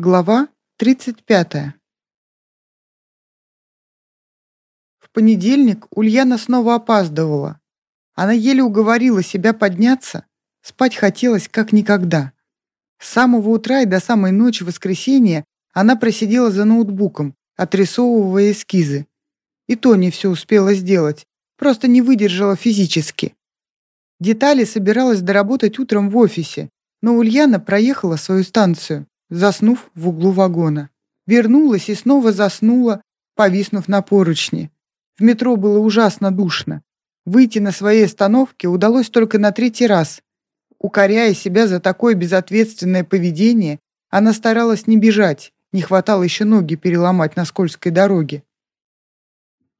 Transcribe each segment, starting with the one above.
Глава 35. В понедельник Ульяна снова опаздывала. Она еле уговорила себя подняться, спать хотелось как никогда. С самого утра и до самой ночи воскресенья она просидела за ноутбуком, отрисовывая эскизы. И то не все успела сделать, просто не выдержала физически. Детали собиралась доработать утром в офисе, но Ульяна проехала свою станцию заснув в углу вагона. Вернулась и снова заснула, повиснув на поручни. В метро было ужасно душно. Выйти на своей остановке удалось только на третий раз. Укоряя себя за такое безответственное поведение, она старалась не бежать, не хватало еще ноги переломать на скользкой дороге.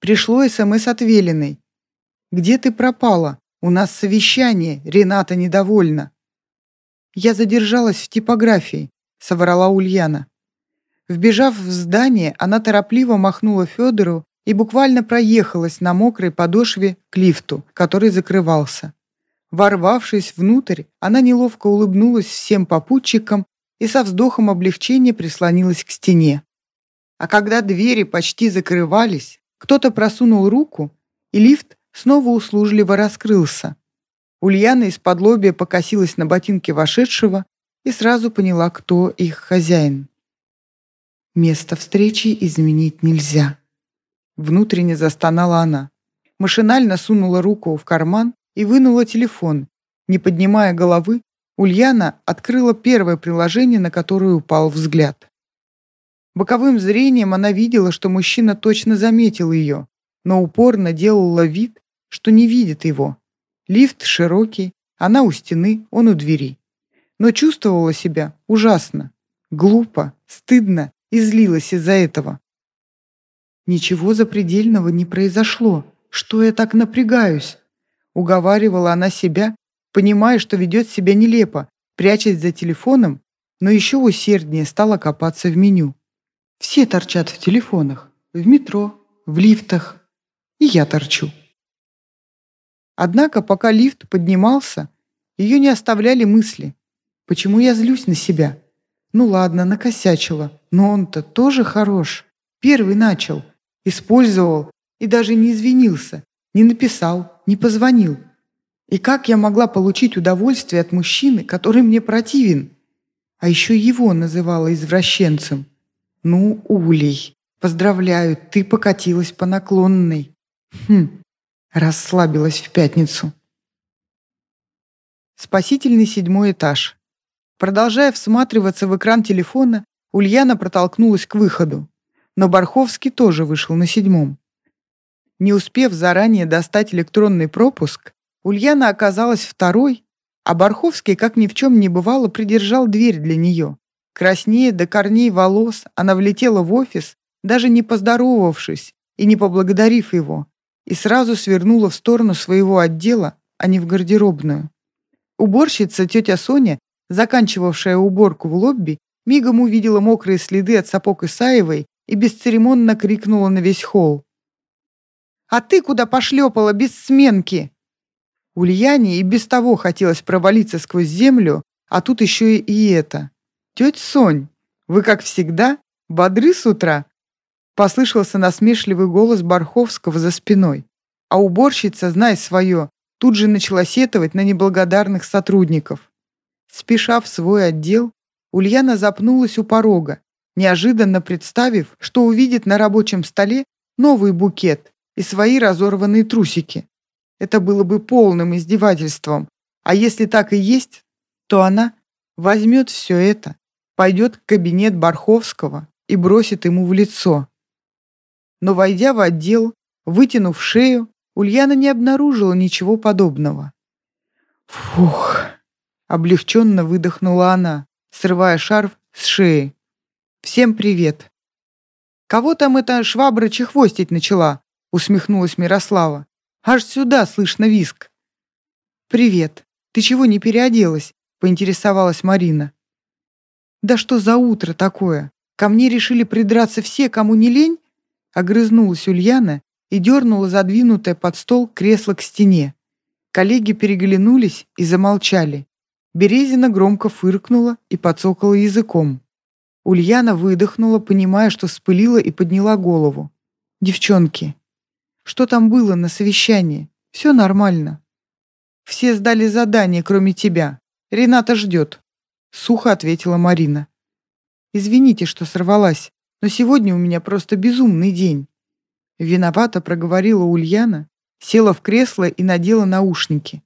Пришло СМС от Велиной. «Где ты пропала? У нас совещание, Рената недовольна». Я задержалась в типографии. — соврала Ульяна. Вбежав в здание, она торопливо махнула Федору и буквально проехалась на мокрой подошве к лифту, который закрывался. Ворвавшись внутрь, она неловко улыбнулась всем попутчикам и со вздохом облегчения прислонилась к стене. А когда двери почти закрывались, кто-то просунул руку, и лифт снова услужливо раскрылся. Ульяна из-под лобья покосилась на ботинки вошедшего и сразу поняла, кто их хозяин. Место встречи изменить нельзя. Внутренне застонала она. Машинально сунула руку в карман и вынула телефон. Не поднимая головы, Ульяна открыла первое приложение, на которое упал взгляд. Боковым зрением она видела, что мужчина точно заметил ее, но упорно делала вид, что не видит его. Лифт широкий, она у стены, он у двери но чувствовала себя ужасно, глупо, стыдно и злилась из-за этого. «Ничего запредельного не произошло. Что я так напрягаюсь?» Уговаривала она себя, понимая, что ведет себя нелепо, прячась за телефоном, но еще усерднее стала копаться в меню. Все торчат в телефонах, в метро, в лифтах. И я торчу. Однако, пока лифт поднимался, ее не оставляли мысли. Почему я злюсь на себя? Ну ладно, накосячила, но он-то тоже хорош. Первый начал, использовал и даже не извинился, не написал, не позвонил. И как я могла получить удовольствие от мужчины, который мне противен? А еще его называла извращенцем. Ну, Улей, поздравляю, ты покатилась по наклонной. Хм, расслабилась в пятницу. Спасительный седьмой этаж. Продолжая всматриваться в экран телефона, Ульяна протолкнулась к выходу. Но Барховский тоже вышел на седьмом. Не успев заранее достать электронный пропуск, Ульяна оказалась второй, а Барховский, как ни в чем не бывало, придержал дверь для нее. Краснее до корней волос, она влетела в офис, даже не поздоровавшись и не поблагодарив его, и сразу свернула в сторону своего отдела, а не в гардеробную. Уборщица, тетя Соня, заканчивавшая уборку в лобби, мигом увидела мокрые следы от сапог Исаевой и бесцеремонно крикнула на весь холл. «А ты куда пошлепала без сменки?» Ульяне и без того хотелось провалиться сквозь землю, а тут еще и это. «Тетя Сонь, вы, как всегда, бодры с утра?» Послышался насмешливый голос Барховского за спиной. А уборщица, зная свое, тут же начала сетовать на неблагодарных сотрудников. Спеша в свой отдел, Ульяна запнулась у порога, неожиданно представив, что увидит на рабочем столе новый букет и свои разорванные трусики. Это было бы полным издевательством, а если так и есть, то она возьмет все это, пойдет в кабинет Барховского и бросит ему в лицо. Но, войдя в отдел, вытянув шею, Ульяна не обнаружила ничего подобного. «Фух!» Облегченно выдохнула она, срывая шарф с шеи. «Всем привет!» «Кого там эта швабра чехвостить начала?» усмехнулась Мирослава. «Аж сюда слышно виск!» «Привет! Ты чего не переоделась?» поинтересовалась Марина. «Да что за утро такое? Ко мне решили придраться все, кому не лень?» Огрызнулась Ульяна и дернула задвинутое под стол кресло к стене. Коллеги переглянулись и замолчали. Березина громко фыркнула и подсокала языком. Ульяна выдохнула, понимая, что вспылила и подняла голову. «Девчонки, что там было на совещании? Все нормально. Все сдали задание, кроме тебя. Рената ждет», — сухо ответила Марина. «Извините, что сорвалась, но сегодня у меня просто безумный день». Виновато проговорила Ульяна, села в кресло и надела наушники.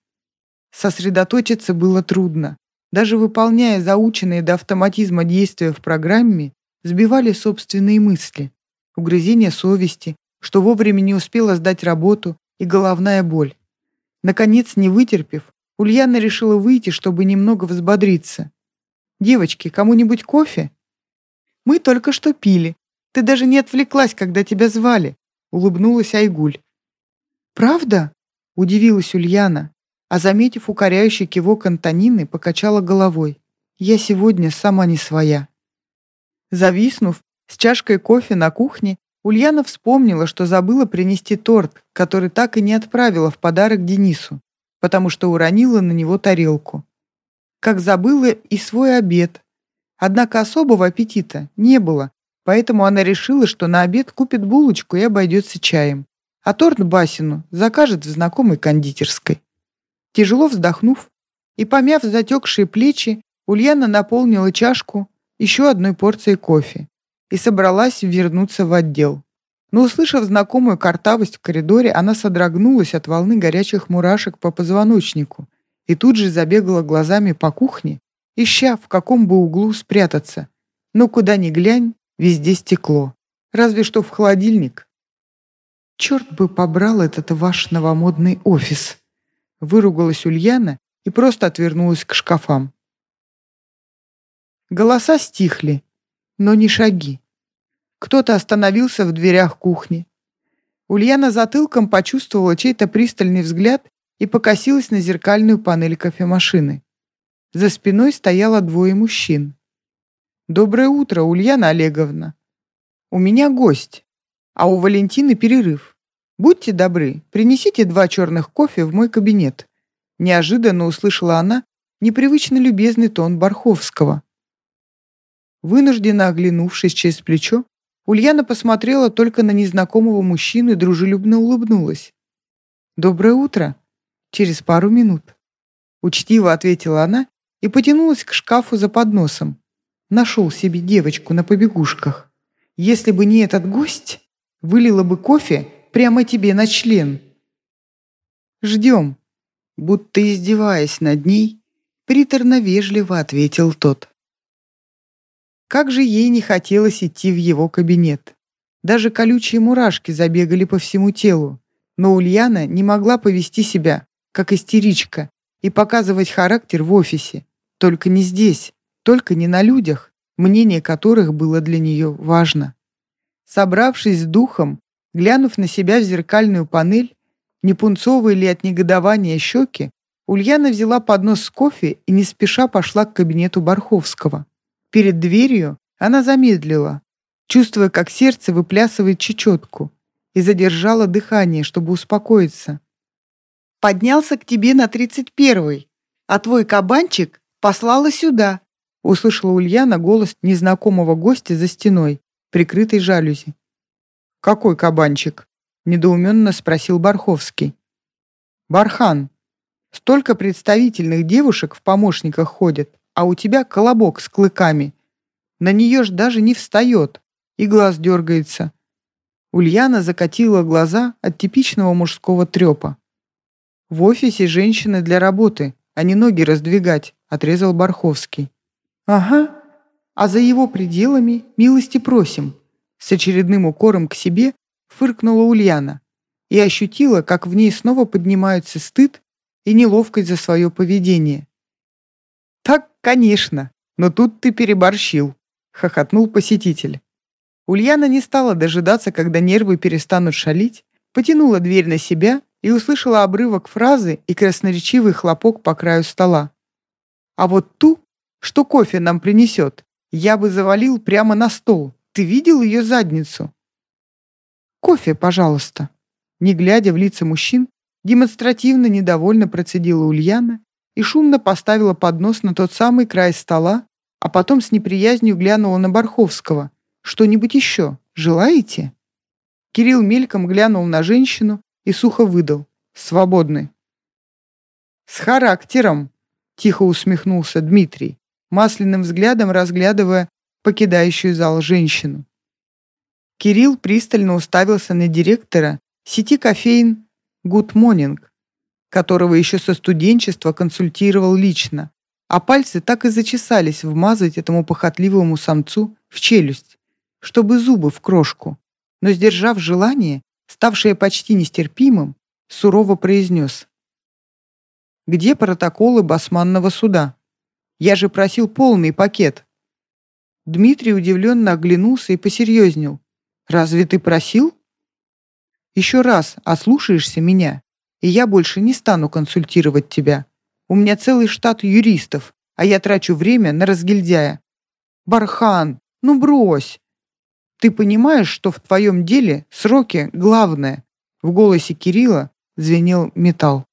Сосредоточиться было трудно. Даже выполняя заученные до автоматизма действия в программе, сбивали собственные мысли. Угрызение совести, что вовремя не успела сдать работу, и головная боль. Наконец, не вытерпев, Ульяна решила выйти, чтобы немного взбодриться. «Девочки, кому-нибудь кофе?» «Мы только что пили. Ты даже не отвлеклась, когда тебя звали», — улыбнулась Айгуль. «Правда?» — удивилась Ульяна а, заметив укоряющий кивок Антонины, покачала головой. «Я сегодня сама не своя». Зависнув с чашкой кофе на кухне, Ульяна вспомнила, что забыла принести торт, который так и не отправила в подарок Денису, потому что уронила на него тарелку. Как забыла и свой обед. Однако особого аппетита не было, поэтому она решила, что на обед купит булочку и обойдется чаем, а торт Басину закажет в знакомой кондитерской. Тяжело вздохнув и помяв затекшие плечи, Ульяна наполнила чашку еще одной порцией кофе и собралась вернуться в отдел. Но, услышав знакомую картавость в коридоре, она содрогнулась от волны горячих мурашек по позвоночнику и тут же забегала глазами по кухне, ища, в каком бы углу спрятаться. Но куда ни глянь, везде стекло. Разве что в холодильник. Черт бы побрал этот ваш новомодный офис. Выругалась Ульяна и просто отвернулась к шкафам. Голоса стихли, но не шаги. Кто-то остановился в дверях кухни. Ульяна затылком почувствовала чей-то пристальный взгляд и покосилась на зеркальную панель кофемашины. За спиной стояло двое мужчин. «Доброе утро, Ульяна Олеговна. У меня гость, а у Валентины перерыв. «Будьте добры, принесите два черных кофе в мой кабинет». Неожиданно услышала она непривычно любезный тон Барховского. Вынужденно оглянувшись через плечо, Ульяна посмотрела только на незнакомого мужчину и дружелюбно улыбнулась. «Доброе утро. Через пару минут». Учтиво ответила она и потянулась к шкафу за подносом. Нашел себе девочку на побегушках. Если бы не этот гость, вылила бы кофе Прямо тебе на член. Ждем. Будто издеваясь над ней, приторно-вежливо ответил тот. Как же ей не хотелось идти в его кабинет. Даже колючие мурашки забегали по всему телу. Но Ульяна не могла повести себя, как истеричка, и показывать характер в офисе. Только не здесь, только не на людях, мнение которых было для нее важно. Собравшись с духом, Глянув на себя в зеркальную панель, не пунцовые ли от негодования щеки, Ульяна взяла поднос с кофе и не спеша пошла к кабинету Барховского. Перед дверью она замедлила, чувствуя, как сердце выплясывает чечетку, и задержала дыхание, чтобы успокоиться. «Поднялся к тебе на тридцать первый, а твой кабанчик послала сюда», услышала Ульяна голос незнакомого гостя за стеной, прикрытой жалюзи. «Какой кабанчик?» — недоуменно спросил Барховский. «Бархан, столько представительных девушек в помощниках ходят, а у тебя колобок с клыками. На нее ж даже не встает, и глаз дергается». Ульяна закатила глаза от типичного мужского трепа. «В офисе женщины для работы, а не ноги раздвигать», — отрезал Барховский. «Ага, а за его пределами милости просим», с очередным укором к себе фыркнула Ульяна и ощутила, как в ней снова поднимаются стыд и неловкость за свое поведение. «Так, конечно, но тут ты переборщил», — хохотнул посетитель. Ульяна не стала дожидаться, когда нервы перестанут шалить, потянула дверь на себя и услышала обрывок фразы и красноречивый хлопок по краю стола. «А вот ту, что кофе нам принесет, я бы завалил прямо на стол, ты видел ее задницу?» «Кофе, пожалуйста». Не глядя в лица мужчин, демонстративно недовольно процедила Ульяна и шумно поставила поднос на тот самый край стола, а потом с неприязнью глянула на Барховского. «Что-нибудь еще? Желаете?» Кирилл мельком глянул на женщину и сухо выдал. «Свободны». «С характером!» — тихо усмехнулся Дмитрий, масляным взглядом разглядывая покидающую зал женщину. Кирилл пристально уставился на директора сети кофеин «Good Morning», которого еще со студенчества консультировал лично, а пальцы так и зачесались вмазать этому похотливому самцу в челюсть, чтобы зубы в крошку. Но, сдержав желание, ставшее почти нестерпимым, сурово произнес. «Где протоколы басманного суда? Я же просил полный пакет». Дмитрий удивленно оглянулся и посерьезнел. «Разве ты просил?» «Еще раз ослушаешься меня, и я больше не стану консультировать тебя. У меня целый штат юристов, а я трачу время на разгильдяя. Бархан, ну брось! Ты понимаешь, что в твоем деле сроки главное?» В голосе Кирилла звенел металл.